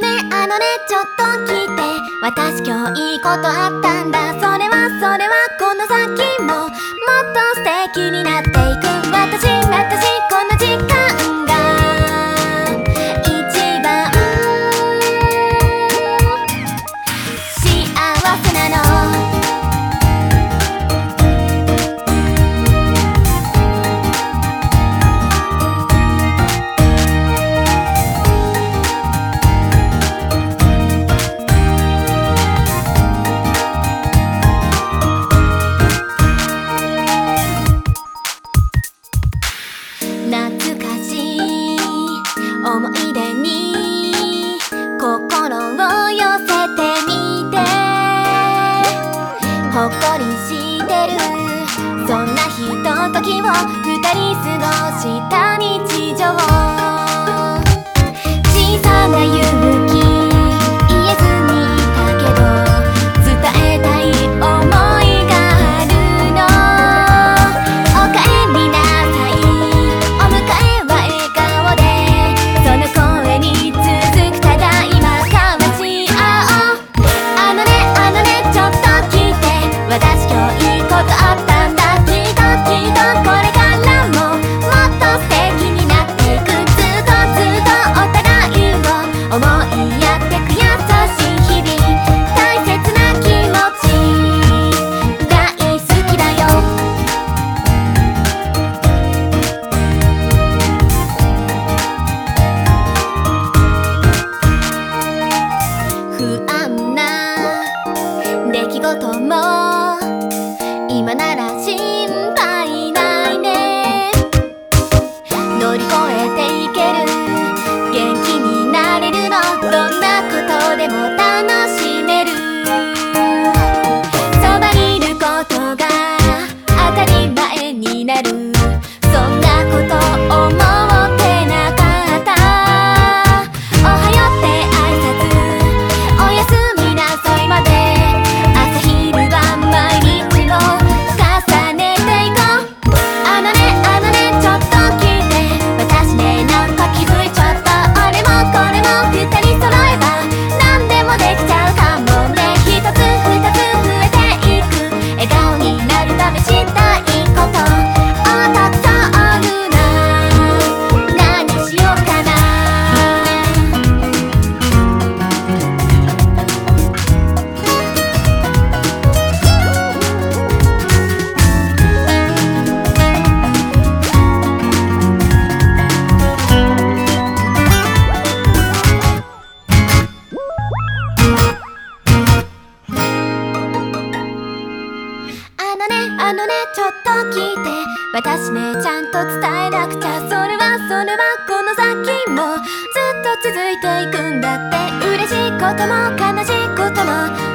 ねあのねちょっと聞いて。私今日いいことあったんだ。それはそれはこの先ももっと素敵になっていく。時を二人過ごした日常。小さな勇気事も今なら心配ないね。乗り越えていけるっと聞いて私ねちゃんと伝えなくちゃそれはそれはこの先もずっと続いていくんだって嬉しいことも悲しいことも